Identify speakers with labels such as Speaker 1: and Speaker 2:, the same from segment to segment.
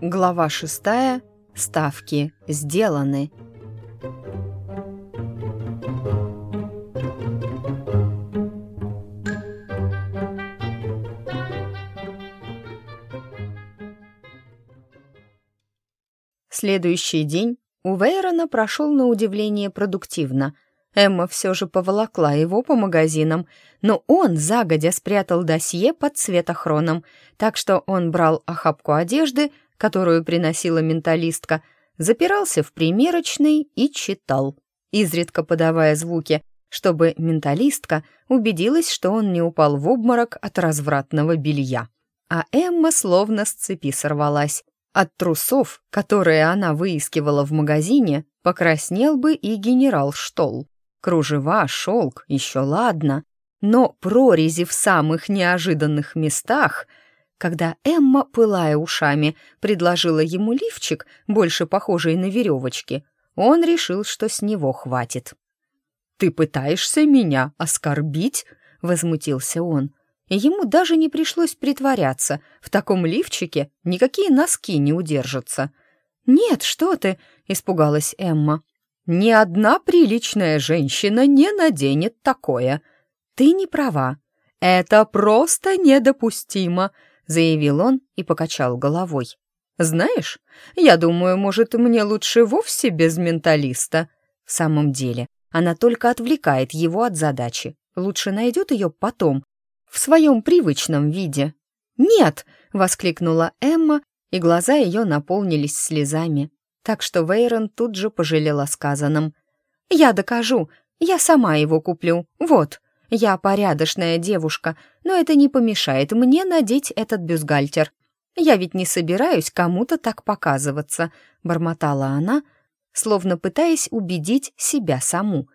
Speaker 1: Глава шестая. Ставки сделаны. Следующий день у Вейрона прошел на удивление продуктивно. Эмма все же поволокла его по магазинам, но он загодя спрятал досье под светохроном, так что он брал охапку одежды, которую приносила менталистка, запирался в примерочной и читал, изредка подавая звуки, чтобы менталистка убедилась, что он не упал в обморок от развратного белья. А Эмма словно с цепи сорвалась. От трусов, которые она выискивала в магазине, покраснел бы и генерал Штолл. Кружева, шелк, еще ладно, но прорези в самых неожиданных местах, когда Эмма, пылая ушами, предложила ему лифчик, больше похожий на веревочки, он решил, что с него хватит. «Ты пытаешься меня оскорбить?» — возмутился он. Ему даже не пришлось притворяться. В таком лифчике никакие носки не удержатся. «Нет, что ты!» — испугалась Эмма. «Ни одна приличная женщина не наденет такое». «Ты не права. Это просто недопустимо», — заявил он и покачал головой. «Знаешь, я думаю, может, мне лучше вовсе без менталиста». В самом деле, она только отвлекает его от задачи. Лучше найдет ее потом, в своем привычном виде. «Нет!» — воскликнула Эмма, и глаза ее наполнились слезами. Так что Вейрон тут же пожалел о сказанном. «Я докажу, я сама его куплю, вот. Я порядочная девушка, но это не помешает мне надеть этот бюстгальтер. Я ведь не собираюсь кому-то так показываться», — бормотала она, словно пытаясь убедить себя саму.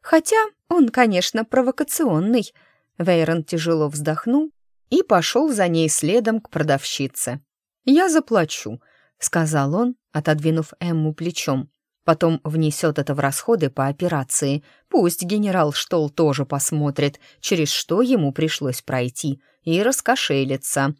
Speaker 1: «Хотя он, конечно, провокационный», Вейрон тяжело вздохнул и пошел за ней следом к продавщице. «Я заплачу», — сказал он, отодвинув Эмму плечом. «Потом внесет это в расходы по операции. Пусть генерал Штол тоже посмотрит, через что ему пришлось пройти, и раскошелится».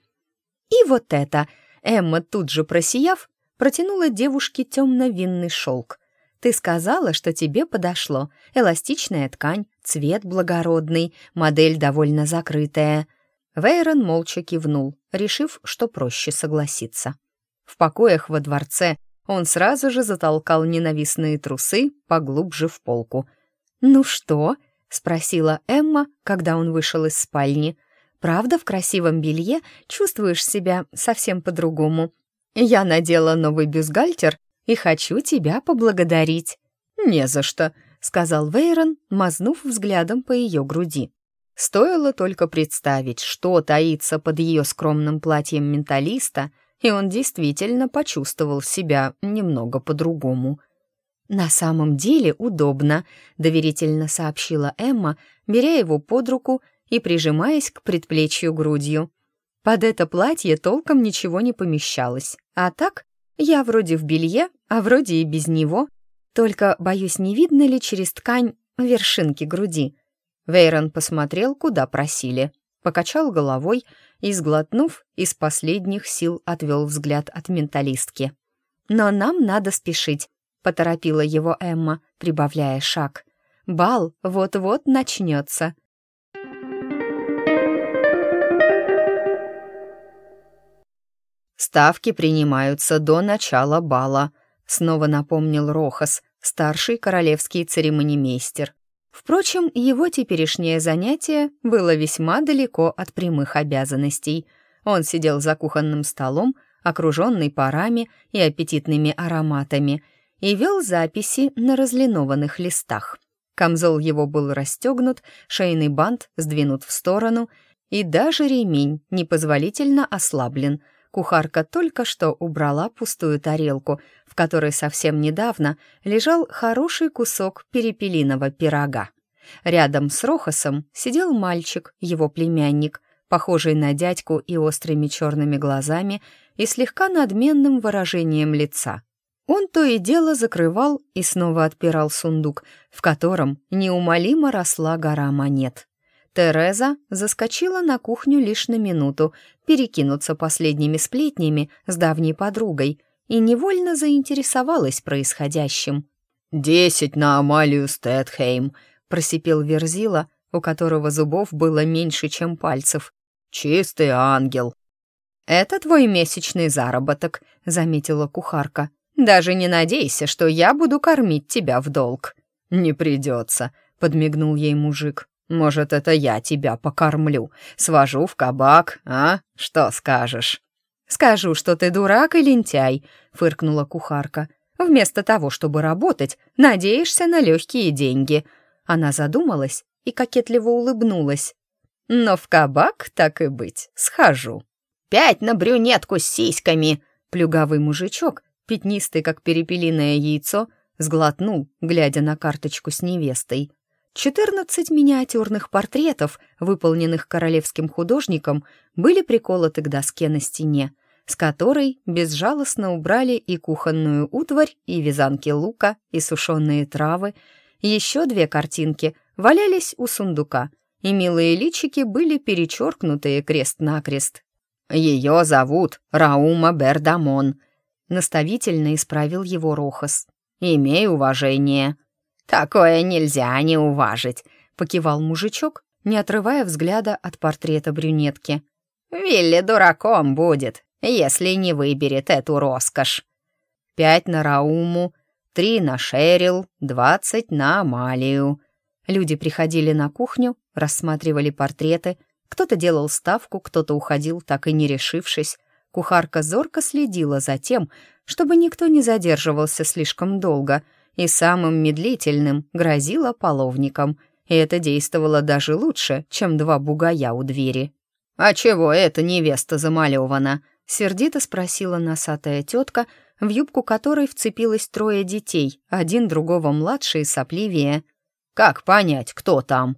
Speaker 1: «И вот это!» Эмма, тут же просияв, протянула девушке темно-винный шелк. Ты сказала, что тебе подошло. Эластичная ткань, цвет благородный, модель довольно закрытая». Вейрон молча кивнул, решив, что проще согласиться. В покоях во дворце он сразу же затолкал ненавистные трусы поглубже в полку. «Ну что?» — спросила Эмма, когда он вышел из спальни. «Правда, в красивом белье чувствуешь себя совсем по-другому. Я надела новый бюстгальтер и хочу тебя поблагодарить». «Не за что», — сказал Вейрон, мазнув взглядом по ее груди. Стоило только представить, что таится под ее скромным платьем менталиста, и он действительно почувствовал себя немного по-другому. «На самом деле удобно», — доверительно сообщила Эмма, беря его под руку и прижимаясь к предплечью грудью. Под это платье толком ничего не помещалось, а так я вроде в белье, а вроде и без него. Только, боюсь, не видно ли через ткань вершинки груди. Вейрон посмотрел, куда просили, покачал головой и, сглотнув, из последних сил отвел взгляд от менталистки. «Но нам надо спешить», — поторопила его Эмма, прибавляя шаг. «Бал вот-вот начнется». «Ставки принимаются до начала бала», — снова напомнил Рохас, старший королевский церемонимейстер. Впрочем, его теперешнее занятие было весьма далеко от прямых обязанностей. Он сидел за кухонным столом, окруженный парами и аппетитными ароматами, и вел записи на разлинованных листах. Камзол его был расстегнут, шейный бант сдвинут в сторону, и даже ремень непозволительно ослаблен — Кухарка только что убрала пустую тарелку, в которой совсем недавно лежал хороший кусок перепелиного пирога. Рядом с Рохасом сидел мальчик, его племянник, похожий на дядьку и острыми черными глазами и слегка надменным выражением лица. Он то и дело закрывал и снова отпирал сундук, в котором неумолимо росла гора монет. Тереза заскочила на кухню лишь на минуту, перекинуться последними сплетнями с давней подругой и невольно заинтересовалась происходящим.
Speaker 2: «Десять на Амалию Стэтхейм», —
Speaker 1: просипел Верзила, у которого зубов было меньше, чем пальцев.
Speaker 2: «Чистый ангел».
Speaker 1: «Это твой месячный заработок», — заметила кухарка. «Даже не надейся, что я буду кормить тебя в долг».
Speaker 2: «Не придется», — подмигнул ей мужик. Может, это я тебя покормлю, свожу в кабак, а? Что скажешь?»
Speaker 1: «Скажу, что ты дурак и лентяй», — фыркнула кухарка. «Вместо того, чтобы работать, надеешься на легкие деньги». Она задумалась и кокетливо улыбнулась. «Но в кабак, так и быть, схожу».
Speaker 3: «Пять на брюнетку с сиськами!»
Speaker 1: Плюгавый мужичок, пятнистый, как перепелиное яйцо, сглотнул, глядя на карточку с невестой. Четырнадцать миниатюрных портретов, выполненных королевским художником, были приколоты к доске на стене, с которой безжалостно убрали и кухонную утварь, и вязанки лука, и сушеные травы. Еще две картинки валялись у сундука, и милые личики были перечеркнутые крест-накрест.
Speaker 3: «Ее зовут Раума Бердамон», —
Speaker 1: наставительно исправил его Рохас.
Speaker 3: «Имей уважение». «Такое нельзя не уважить», — покивал мужичок, не отрывая взгляда от портрета брюнетки. «Вилли дураком будет, если не выберет эту роскошь. Пять на Рауму, три на Шерил, двадцать на Амалию».
Speaker 1: Люди приходили на кухню, рассматривали портреты, кто-то делал ставку, кто-то уходил, так и не решившись. Кухарка зорко следила за тем, чтобы никто не задерживался слишком долго — и самым медлительным грозила половником, и это действовало даже лучше, чем два бугая у двери.
Speaker 3: «А чего эта невеста замалевана?»
Speaker 1: — сердито спросила носатая тетка, в юбку которой вцепилось трое детей, один другого младше и сопливее.
Speaker 3: «Как понять, кто там?»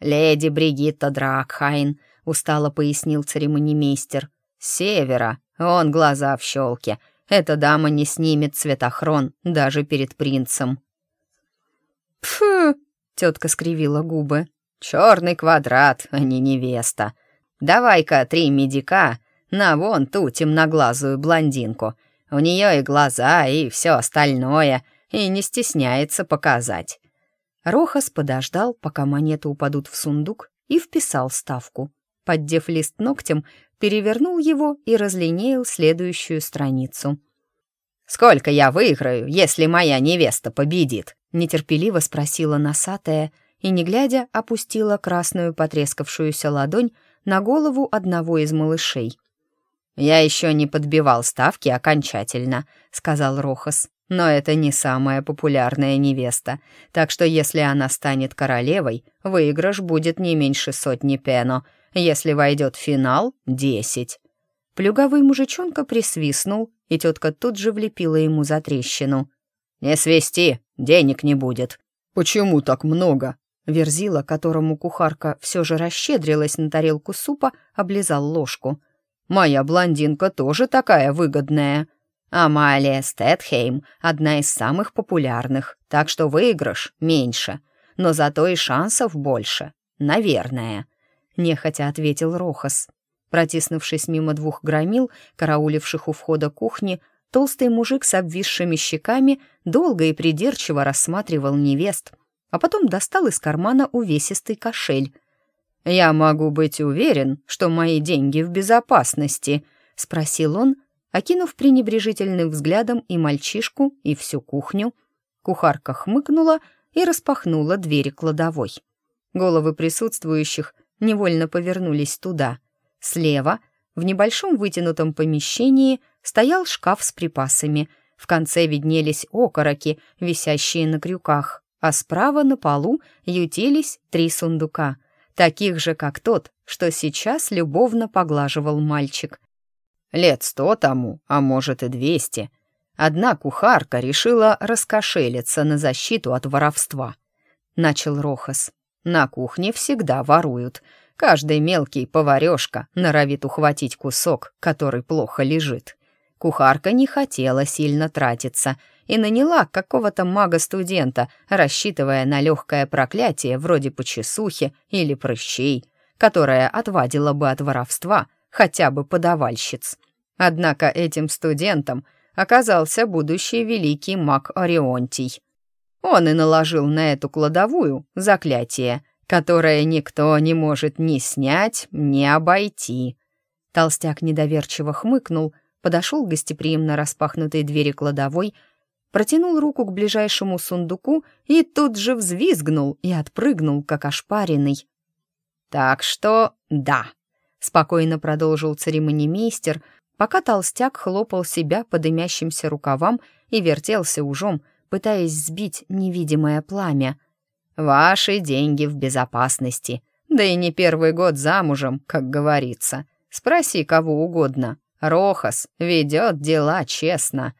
Speaker 3: «Леди Бригитта Дракхайн», — устало пояснил церемонимейстер. «С севера, он глаза в щелке, эта дама не снимет цветохрон даже перед принцем.
Speaker 1: «Пфу!» — тетка скривила губы.
Speaker 3: «Черный квадрат, а не невеста. Давай-ка три медика на вон ту темноглазую блондинку. У нее и глаза, и все остальное, и не стесняется показать».
Speaker 1: Рохас подождал, пока монеты упадут в сундук, и вписал ставку. Поддев лист ногтем, перевернул его и разлинеял следующую страницу.
Speaker 3: «Сколько я выиграю, если моя невеста победит?»
Speaker 1: — нетерпеливо спросила носатая и, не глядя, опустила красную потрескавшуюся ладонь на голову одного из малышей.
Speaker 3: «Я еще не подбивал ставки окончательно», — сказал Рохас. «Но это не самая популярная невеста, так что если она станет королевой, выигрыш будет не меньше сотни пено, если войдет финал — десять».
Speaker 1: Плюгавый мужичонка присвистнул, и тетка тут же влепила ему за трещину.
Speaker 3: «Не свисти, денег не будет».
Speaker 2: «Почему так много?»
Speaker 1: Верзила, которому кухарка все же расщедрилась на тарелку супа, облизал ложку.
Speaker 3: «Моя блондинка тоже такая выгодная. Амалия Стэтхейм — одна из самых популярных, так что выигрыш меньше, но зато и шансов больше. Наверное», — нехотя ответил Рохас. Протиснувшись мимо двух громил, карауливших у входа кухни, толстый мужик с обвисшими щеками долго и придирчиво рассматривал невест, а потом достал из кармана увесистый кошель. «Я могу быть уверен, что мои деньги в безопасности», — спросил он, окинув пренебрежительным взглядом и мальчишку, и всю кухню.
Speaker 1: Кухарка хмыкнула и распахнула двери кладовой. Головы присутствующих невольно повернулись туда — Слева, в небольшом вытянутом помещении, стоял шкаф с припасами. В конце виднелись окороки, висящие на крюках, а справа на полу ютились три сундука, таких же, как тот, что сейчас любовно поглаживал мальчик.
Speaker 3: Лет сто тому, а может и двести. Одна кухарка решила раскошелиться на защиту от воровства. Начал Рохас. На кухне всегда воруют — Каждый мелкий поварешка норовит ухватить кусок, который плохо лежит. Кухарка не хотела сильно тратиться и наняла какого-то мага-студента, рассчитывая на легкое проклятие вроде почесухи или прыщей, которое отвадило бы от воровства хотя бы подавальщиц. Однако этим студентом оказался будущий великий маг Орионтий. Он и наложил на эту кладовую заклятие, которое никто не может ни снять, ни обойти. Толстяк недоверчиво хмыкнул, подошел к гостеприимно распахнутой двери кладовой, протянул руку к ближайшему сундуку и тут же взвизгнул и отпрыгнул, как ошпаренный. «Так что да», — спокойно продолжил церемонимейстер, пока толстяк хлопал себя по дымящимся рукавам и вертелся ужом, пытаясь сбить невидимое пламя. «Ваши деньги в безопасности, да и не первый год замужем, как говорится. Спроси кого угодно. Рохас ведет дела честно».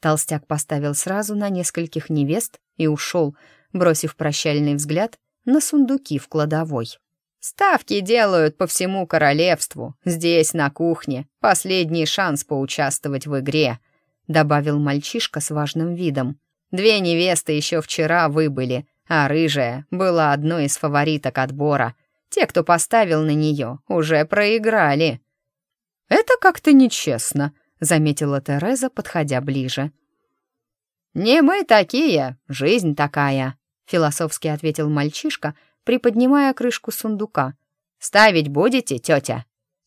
Speaker 3: Толстяк поставил сразу на нескольких невест и ушел, бросив прощальный взгляд на сундуки в кладовой. Ставки делают по всему королевству. Здесь, на кухне, последний шанс поучаствовать в игре», — добавил мальчишка с важным видом. «Две невесты еще вчера выбыли, а рыжая была одной из фавориток отбора. Те, кто поставил на нее, уже проиграли». «Это как-то нечестно», — заметила Тереза, подходя ближе. «Не мы такие, жизнь такая», — философски ответил мальчишка, — приподнимая крышку сундука. «Ставить будете, тетя?»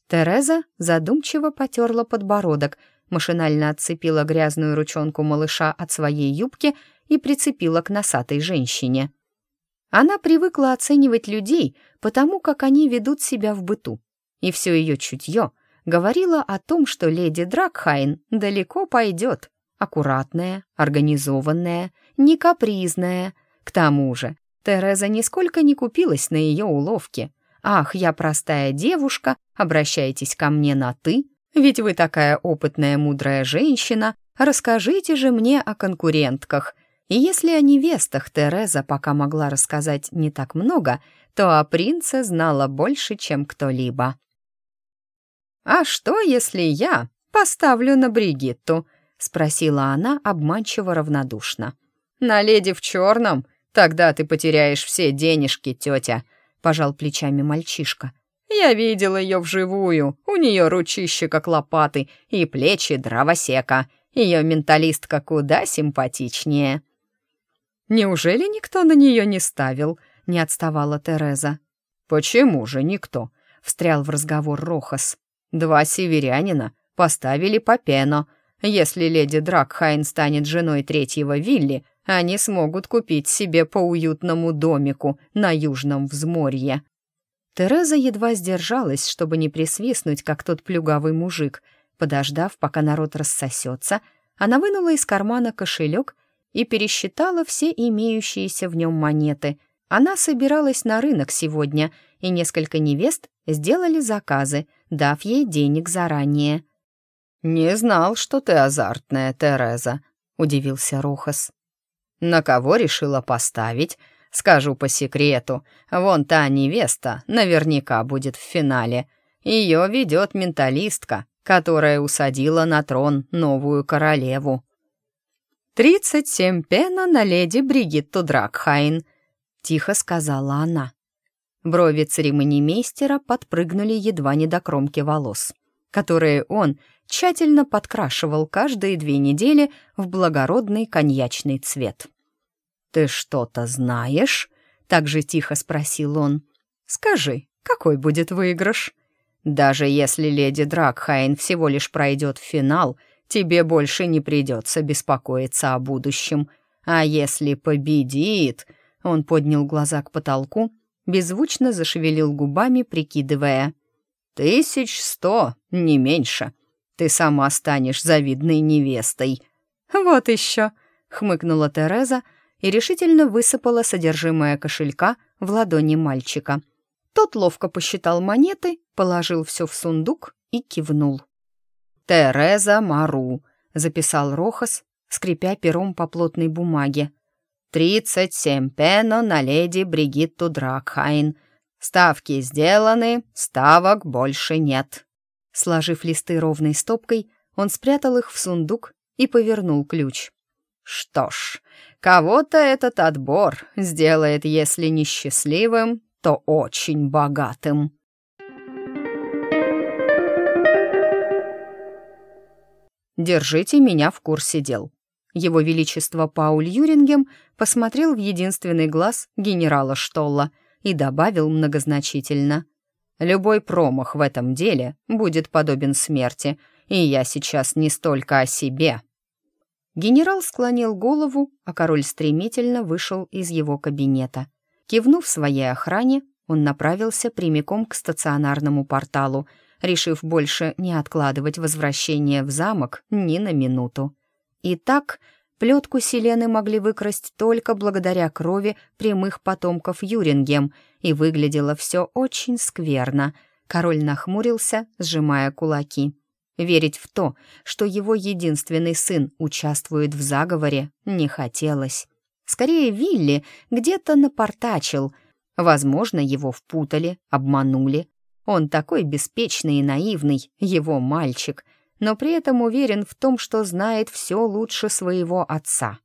Speaker 3: Тереза задумчиво потерла подбородок, машинально отцепила грязную ручонку малыша от своей юбки и прицепила к носатой женщине. Она привыкла оценивать людей потому, как они ведут себя в быту, и все ее чутье говорило о том, что леди Дракхайн далеко пойдет, аккуратная, организованная, не капризная. К тому же Тереза нисколько не купилась на ее уловки. «Ах, я простая девушка, обращайтесь ко мне на «ты», ведь вы такая опытная, мудрая женщина, расскажите же мне о конкурентках». И если о невестах Тереза пока могла рассказать не так много, то о принце знала больше, чем кто-либо. «А что, если я поставлю на Бригитту?» — спросила она обманчиво равнодушно. «На леди в черном «Тогда ты потеряешь все денежки, тетя», — пожал плечами мальчишка. «Я видел ее вживую. У нее ручище, как лопаты, и плечи дровосека. Ее менталистка куда симпатичнее». «Неужели никто на нее не ставил?» — не отставала Тереза. «Почему же никто?» — встрял в разговор Рохас. «Два северянина поставили по пено. Если леди Дракхайн станет женой третьего Вилли, они смогут купить себе по уютному домику на южном взморье. Тереза едва сдержалась, чтобы не присвистнуть, как тот плюгавый мужик. Подождав, пока народ рассосется, она вынула из кармана кошелек и пересчитала все имеющиеся в нем монеты. Она собиралась на рынок сегодня, и несколько невест сделали заказы, дав ей денег заранее. «Не знал, что ты азартная, Тереза», — удивился Рохас. На кого решила поставить? Скажу по секрету, вон та невеста наверняка будет в финале. Ее ведет менталистка, которая усадила на трон новую королеву. «Тридцать семь пена на леди Бригитту Дракхайн», — тихо сказала она. Брови церемониймейстера подпрыгнули едва не до кромки волос, которые он тщательно подкрашивал каждые две недели в благородный коньячный цвет. «Ты что-то знаешь?» — так же тихо спросил он. «Скажи, какой будет выигрыш?» «Даже если леди Дракхайн всего лишь пройдет в финал, тебе больше не придется беспокоиться о будущем. А если победит...» Он поднял глаза к потолку, беззвучно зашевелил губами, прикидывая. «Тысяч сто, не меньше. Ты сама станешь завидной невестой». «Вот еще», — хмыкнула Тереза, и решительно высыпала содержимое кошелька в ладони мальчика. Тот ловко посчитал монеты, положил все в сундук и кивнул. «Тереза Мару», — записал Рохас, скрипя пером по плотной бумаге. «Тридцать семь пено на леди Бригитту Дракхайн. Ставки сделаны, ставок больше нет». Сложив листы ровной стопкой,
Speaker 1: Он спрятал их в сундук и повернул ключ.
Speaker 2: «Что ж, кого-то этот отбор сделает, если не счастливым, то очень богатым».
Speaker 1: «Держите меня в курсе дел». Его Величество Пауль Юрингем посмотрел в единственный глаз генерала Штолла и добавил многозначительно. «Любой промах в этом деле будет подобен смерти, и я сейчас не столько о себе». Генерал склонил голову, а король стремительно вышел из его кабинета. Кивнув своей охране, он направился прямиком к стационарному порталу — решив больше не откладывать возвращение в замок ни на минуту. И так плетку Селены могли выкрасть только благодаря крови прямых потомков Юрингем, и выглядело все очень скверно. Король нахмурился, сжимая кулаки. Верить в то, что его единственный сын участвует в заговоре, не хотелось. Скорее, Вилли где-то напортачил. Возможно, его впутали, обманули, он такой беспечный и наивный, его мальчик, но при этом уверен в том, что знает все лучше своего отца.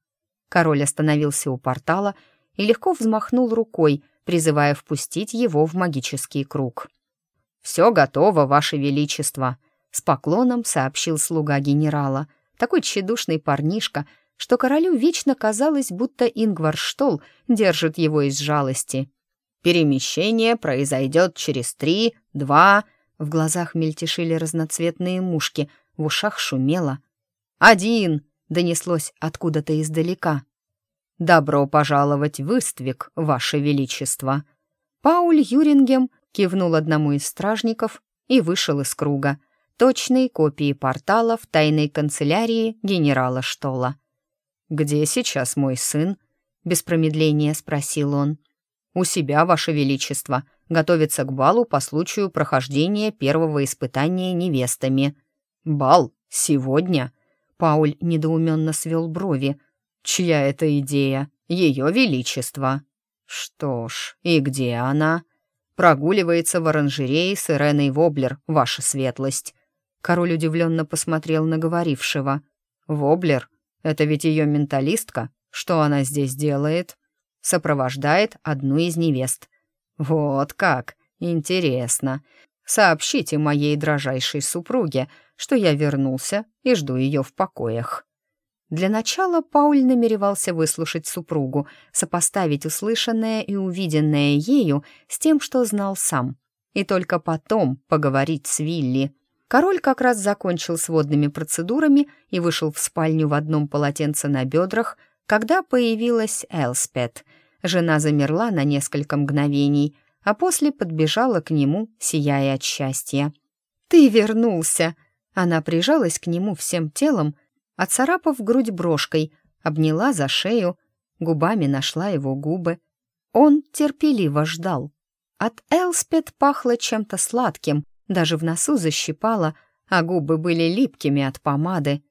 Speaker 1: Король остановился у портала и легко взмахнул рукой, призывая впустить его в магический круг. «Все готово, Ваше Величество», — с поклоном сообщил слуга генерала, такой тщедушный парнишка, что королю вечно казалось, будто Ингвар Штол держит его из жалости. Перемещение произойдет через три, два...» В глазах мельтешили разноцветные мушки, в ушах шумело. «Один!» — донеслось откуда-то издалека. «Добро пожаловать в Иствик, Ваше Величество!» Пауль Юрингем кивнул одному из стражников и вышел из круга, точной копии портала в тайной канцелярии генерала Штола. «Где сейчас мой сын?» — без промедления спросил он. «У себя, Ваше Величество, готовится к балу по случаю прохождения первого испытания невестами». «Бал? Сегодня?» Пауль недоуменно свел брови. «Чья это идея? Ее Величество». «Что ж, и где она?» «Прогуливается в оранжерее с Иреной Воблер, Ваша Светлость». Король удивленно посмотрел на говорившего. «Воблер? Это ведь ее менталистка? Что она здесь делает?» сопровождает одну из невест. Вот как, интересно. Сообщите моей дрожайшей супруге, что я вернулся и жду ее в покоях. Для начала Пауль намеревался выслушать супругу, сопоставить услышанное и увиденное ею с тем, что знал сам, и только потом поговорить с Вилли. Король как раз закончил с водными процедурами и вышел в спальню в одном полотенце на бедрах, когда появилась Элспет. Жена замерла на несколько мгновений, а после подбежала к нему, сияя от счастья. «Ты вернулся!» Она прижалась к нему всем телом, отцарапав грудь брошкой, обняла за шею, губами нашла его губы. Он терпеливо ждал. От Элспет пахло чем-то сладким, даже в носу защипало, а губы были липкими от помады.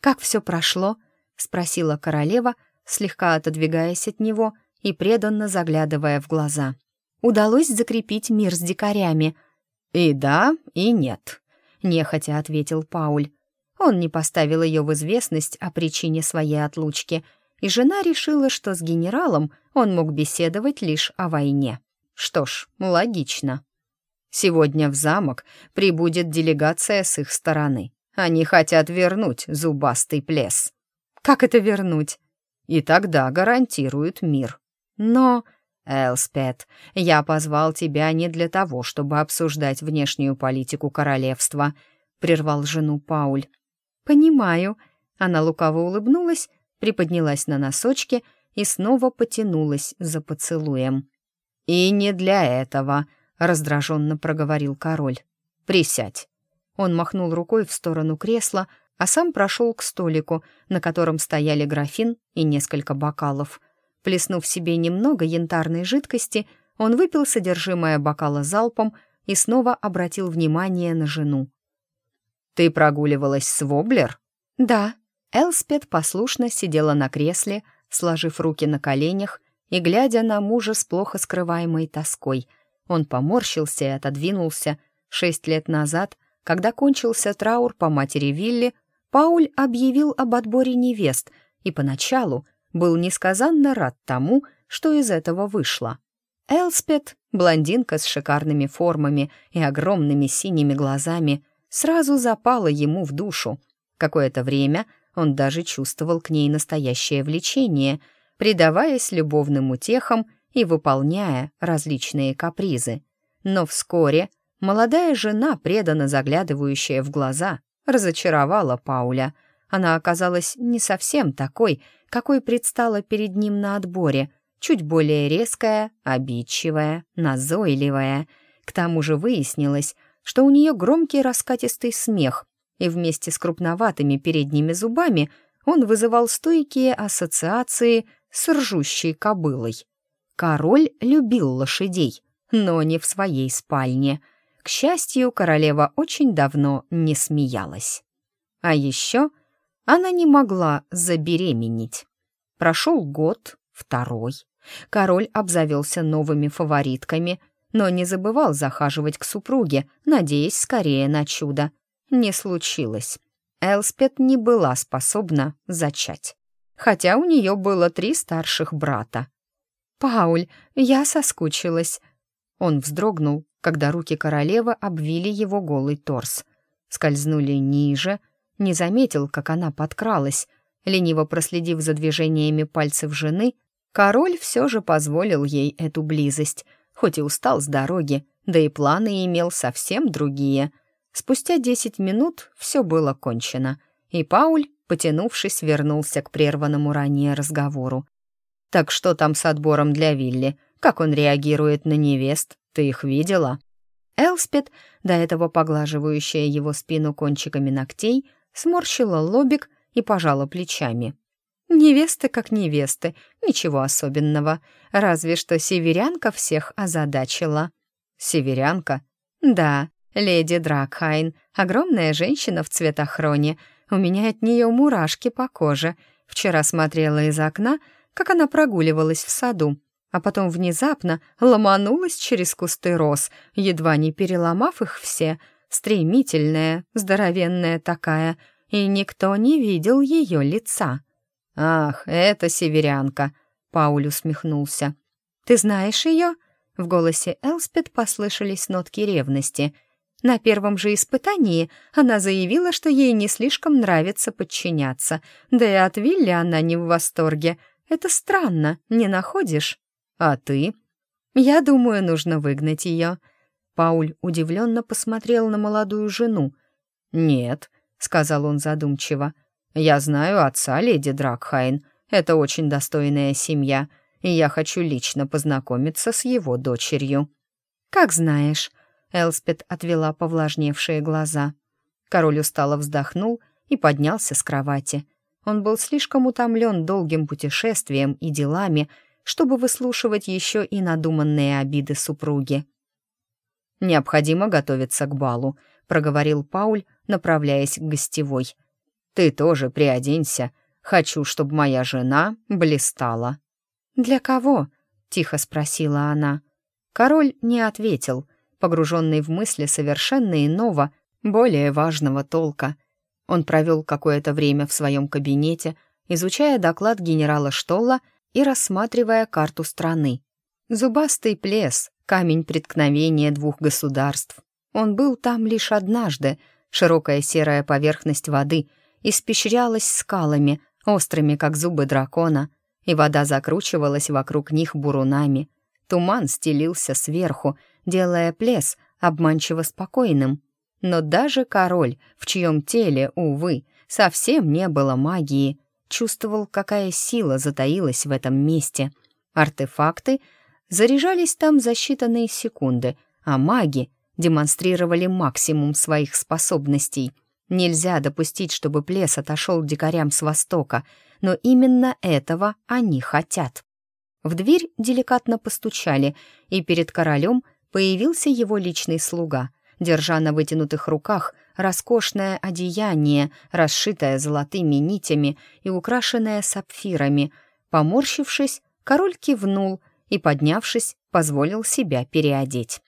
Speaker 1: «Как все прошло?» — спросила королева, слегка отодвигаясь от него и преданно заглядывая в глаза. «Удалось закрепить мир с дикарями?» «И да, и нет», — нехотя ответил Пауль. Он не поставил ее в известность о причине своей отлучки, и жена решила, что с генералом он мог беседовать лишь о войне. Что ж, логично. Сегодня в замок прибудет делегация с их стороны. Они хотят вернуть зубастый плес. Как это вернуть? И тогда гарантируют мир. Но, Элспет, я позвал тебя не для того, чтобы обсуждать внешнюю политику королевства, прервал жену Пауль. Понимаю. Она лукаво улыбнулась, приподнялась на носочки и снова потянулась за поцелуем. «И не для этого», — раздраженно проговорил король. «Присядь». Он махнул рукой в сторону кресла, а сам прошел к столику, на котором стояли графин и несколько бокалов. Плеснув себе немного янтарной жидкости, он выпил содержимое бокала залпом и снова обратил внимание на жену. «Ты прогуливалась с Воблер?» «Да». Элспет послушно сидела на кресле, сложив руки на коленях и глядя на мужа с плохо скрываемой тоской. Он поморщился и отодвинулся. Шесть лет назад когда кончился траур по матери Вилли, Пауль объявил об отборе невест и поначалу был несказанно рад тому, что из этого вышло. Элспет, блондинка с шикарными формами и огромными синими глазами, сразу запала ему в душу. Какое-то время он даже чувствовал к ней настоящее влечение, предаваясь любовным утехам и выполняя различные капризы. Но вскоре молодая жена, преданно заглядывающая в глаза, разочаровала Пауля. Она оказалась не совсем такой, какой предстала перед ним на отборе, чуть более резкая, обидчивая, назойливая. К тому же выяснилось, что у нее громкий раскатистый смех, и вместе с крупноватыми передними зубами он вызывал стойкие ассоциации с ржущей кобылой. Король любил лошадей, но не в своей спальне. К счастью, королева очень давно не смеялась. А еще она не могла забеременеть. Прошел год, второй. Король обзавелся новыми фаворитками, но не забывал захаживать к супруге, надеясь скорее на чудо. Не случилось. Элспет не была способна зачать, хотя у нее было три старших брата. «Пауль, я соскучилась». Он вздрогнул, когда руки королевы обвили его голый торс. Скользнули ниже, не заметил, как она подкралась. Лениво проследив за движениями пальцев жены, король все же позволил ей эту близость, хоть и устал с дороги, да и планы имел совсем другие. Спустя десять минут все было кончено, и Пауль, потянувшись, вернулся к прерванному ранее разговору. Так что там с отбором для Вилли? Как он реагирует на невест? Ты их видела?» Элспет, до этого поглаживающая его спину кончиками ногтей, сморщила лобик и пожала плечами. «Невесты как невесты, ничего особенного, разве что северянка всех озадачила».
Speaker 2: «Северянка?»
Speaker 1: «Да, леди Дракхайн, огромная женщина в цветохроне. У меня от нее мурашки по коже. Вчера смотрела из окна, как она прогуливалась в саду, а потом внезапно ломанулась через кусты роз, едва не переломав их все, стремительная, здоровенная такая, и никто не видел ее лица.
Speaker 2: «Ах, это северянка!» — Пауль усмехнулся.
Speaker 1: «Ты знаешь ее?» В голосе Элспет послышались нотки ревности. На первом же испытании она заявила, что ей не слишком нравится подчиняться, да и от Вилли она не в восторге — это странно, не находишь?
Speaker 2: А ты?
Speaker 1: Я думаю, нужно выгнать ее. Пауль удивленно посмотрел на молодую жену.
Speaker 2: «Нет», — сказал он задумчиво, — «я знаю отца леди Дракхайн. Это очень достойная семья, и я хочу лично познакомиться с его дочерью».
Speaker 1: «Как знаешь», — Элспет отвела повлажневшие глаза. Король устало вздохнул и поднялся с кровати. Он был слишком утомлен долгим путешествием и делами, чтобы выслушивать еще и надуманные обиды супруги.
Speaker 2: «Необходимо готовиться к балу», — проговорил Пауль, направляясь к гостевой. «Ты тоже приоденься. Хочу, чтобы моя жена блистала».
Speaker 1: «Для кого?» — тихо спросила она. Король не ответил, погруженный в мысли совершенно иного, более важного толка — он провел какое-то время в своем кабинете, изучая доклад генерала Штолла и рассматривая карту страны. Зубастый плес, камень преткновения двух государств. Он был там лишь однажды. Широкая серая поверхность воды испещрялась скалами, острыми, как зубы дракона, и вода закручивалась вокруг них бурунами. Туман стелился сверху, делая плес обманчиво спокойным, но даже король, в чьем теле, увы, совсем не было магии, чувствовал, какая сила затаилась в этом месте. Артефакты заряжались там за считанные секунды, а маги демонстрировали максимум своих способностей. Нельзя допустить, чтобы плес отошел дикарям с востока, но именно этого они хотят. В дверь деликатно постучали, и перед королем появился его личный слуга — держа на вытянутых руках роскошное одеяние, расшитое золотыми нитями и украшенное сапфирами. Поморщившись, король кивнул и, поднявшись, позволил себя переодеть.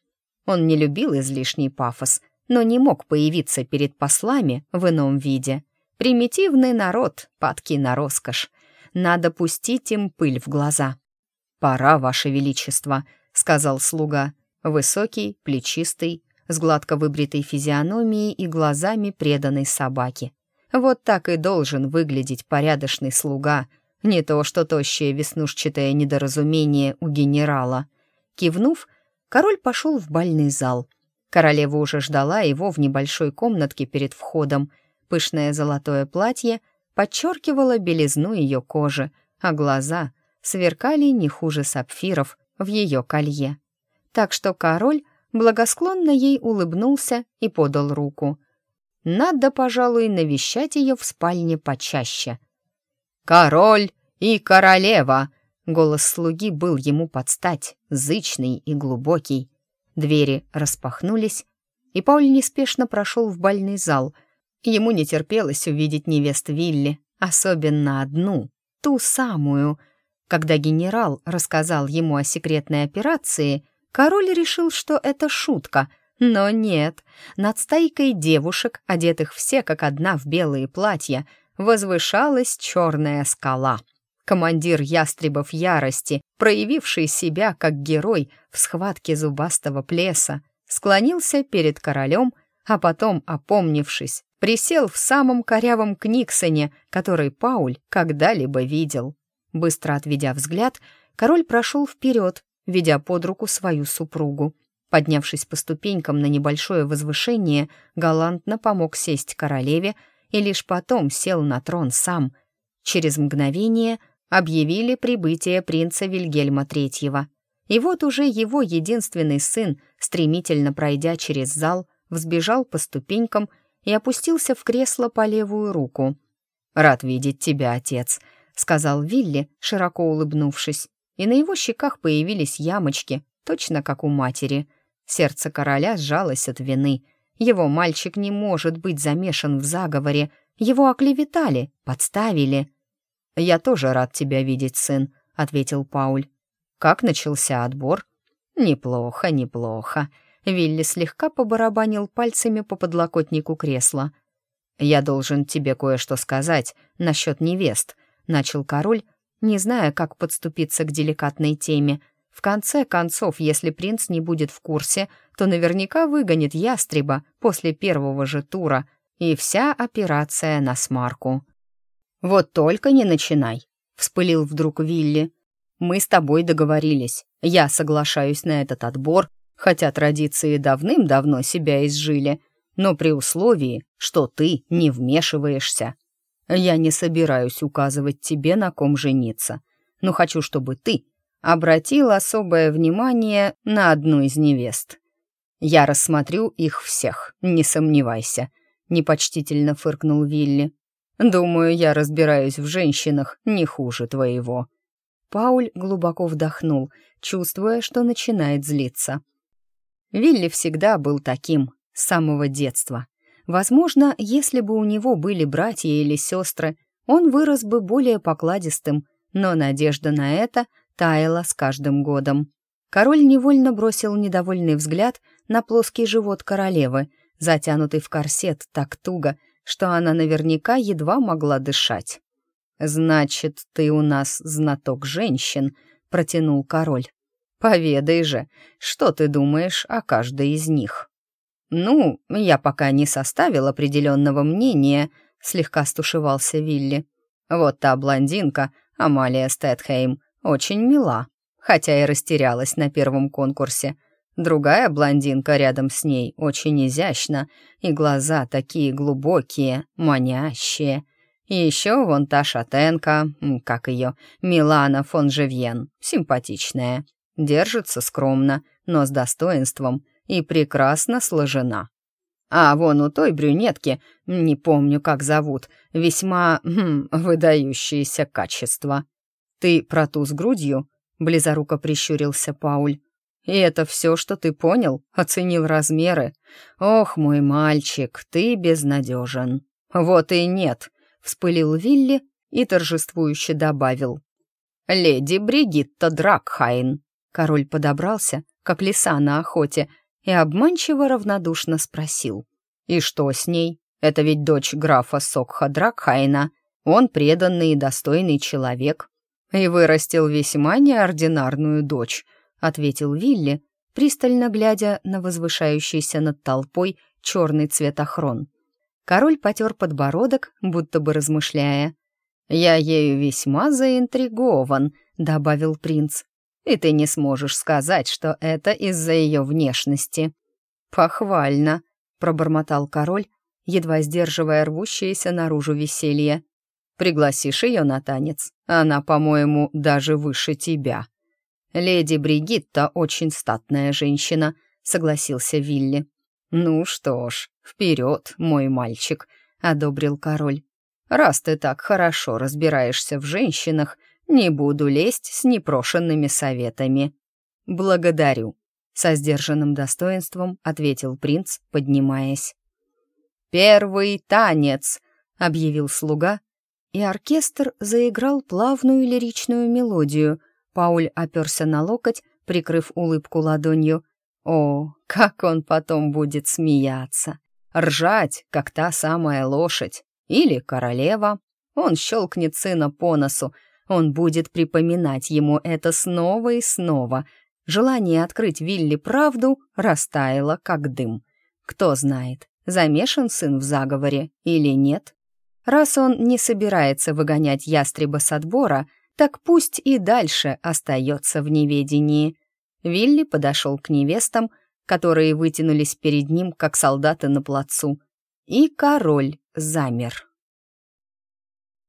Speaker 1: Он не любил излишний пафос, но не мог появиться перед послами в ином виде. Примитивный народ, падки на роскошь. Надо пустить им пыль в глаза. «Пора, Ваше Величество», — сказал слуга. Высокий, плечистый, с гладко выбритой физиономией и глазами преданной собаки. Вот так и должен выглядеть порядочный слуга, не то что тощее веснушчатое недоразумение у генерала. Кивнув, король пошел в бальный зал. Королева уже ждала его в небольшой комнатке перед входом. Пышное золотое платье подчеркивало белизну ее кожи, а глаза сверкали не хуже сапфиров в ее колье. Так что король благосклонно ей улыбнулся и подал руку. Надо, пожалуй, навещать ее в спальне почаще. «Король и королева!» Голос слуги был ему под стать, зычный и глубокий. Двери распахнулись, и Пауль неспешно прошел в бальный зал. Ему не терпелось увидеть невест Вилли, особенно одну, ту самую. Когда генерал рассказал ему о секретной операции, король решил, что это шутка, но нет. Над стайкой девушек, одетых все как одна в белые платья, возвышалась черная скала — командир ястребов ярости, проявивший себя как герой в схватке зубастого плеса, склонился перед королем, а потом, опомнившись, присел в самом корявом книксоне, который Пауль когда-либо видел. Быстро отведя взгляд, король прошел вперед, ведя под руку свою супругу. Поднявшись по ступенькам на небольшое возвышение, галантно помог сесть королеве и лишь потом сел на трон сам. Через мгновение — объявили прибытие принца Вильгельма III. И вот уже его единственный сын, стремительно пройдя через зал, взбежал по ступенькам и опустился в кресло по левую руку. «Рад видеть тебя, отец», — сказал Вилли, широко улыбнувшись, и на его щеках появились ямочки, точно как у матери. Сердце короля сжалось от вины. Его мальчик не может быть замешан в заговоре, его оклеветали, подставили. «Я тоже рад тебя видеть, сын», — ответил Пауль. «Как начался отбор?» «Неплохо, неплохо». Вилли слегка побарабанил пальцами по подлокотнику кресла. «Я должен тебе кое-что сказать насчет невест», — начал король, не зная, как подступиться к деликатной теме. В конце концов, если принц не будет в курсе, то наверняка выгонит ястреба после первого же тура, и вся операция на смарку. «Вот только не начинай», — вспылил вдруг Вилли. «Мы с тобой договорились. Я соглашаюсь на этот отбор, хотя традиции давным-давно себя изжили, но при условии, что ты не вмешиваешься. Я не собираюсь указывать тебе, на ком жениться, но хочу, чтобы ты обратил особое внимание на одну из невест. Я рассмотрю их всех, не сомневайся», — непочтительно фыркнул Вилли. Думаю, я разбираюсь в женщинах не хуже твоего». Пауль глубоко вдохнул, чувствуя, что начинает злиться. Вилли всегда был таким, с самого детства. Возможно, если бы у него были братья или сестры, он вырос бы более покладистым, но надежда на это таяла с каждым годом. Король невольно бросил недовольный взгляд на плоский живот королевы, затянутый в корсет так туго, что она наверняка едва могла дышать. «Значит, ты у нас знаток женщин», — протянул король. «Поведай же, что ты думаешь о каждой из них?» «Ну, я пока не составил определенного мнения», — слегка стушевался Вилли. «Вот та блондинка, Амалия Стэтхейм, очень мила, хотя и растерялась на первом конкурсе. Другая блондинка рядом с ней очень изящна, и глаза такие глубокие, манящие. И еще вон та шатенка, как ее, Милана фон Живьен, симпатичная. Держится скромно, но с достоинством и прекрасно сложена. А вон у той брюнетки, не помню, как зовут, весьма хм, выдающиеся качества. «Ты про ту с грудью?» — близоруко прищурился Пауль. И это все, что ты понял? Оценил размеры? Ох, мой мальчик, ты безнадежен. Вот и нет, вспылил Вилли и торжествующе добавил. Леди Бригитта Дракхайн. Король подобрался, как лиса на охоте, и обманчиво равнодушно спросил.
Speaker 2: «И что с ней? Это ведь дочь графа Сокха Дракхайна. Он преданный и достойный человек. И вырастил весьма неординарную дочь», — ответил Вилли, пристально глядя на возвышающийся над толпой черный цветохрон. Король потер подбородок, будто бы размышляя. «Я ею весьма заинтригован», — добавил принц. «И ты не сможешь сказать, что это из-за ее внешности». «Похвально», — пробормотал король, едва сдерживая рвущееся наружу веселье. «Пригласишь ее на танец? Она, по-моему, даже выше тебя». «Леди Бригитта очень статная женщина», — согласился Вилли. «Ну что ж, вперед, мой мальчик», — одобрил король. «Раз ты так хорошо разбираешься в женщинах, не буду лезть с непрошенными советами». «Благодарю», — со сдержанным достоинством ответил принц, поднимаясь. «Первый танец», — объявил слуга, и оркестр заиграл плавную лиричную мелодию. Пауль оперся на локоть, прикрыв улыбку ладонью, о, как он потом будет смеяться! Ржать, как та самая лошадь. Или королева. Он щелкнет сына по носу. Он будет припоминать ему это снова и снова. Желание открыть Вилли правду растаяло, как дым. Кто знает, замешан сын в заговоре или нет. Раз он не собирается выгонять ястреба с отбора, так пусть и дальше остается в неведении. Вилли подошел к невестам, которые вытянулись перед ним, как солдаты на плацу, и король замер.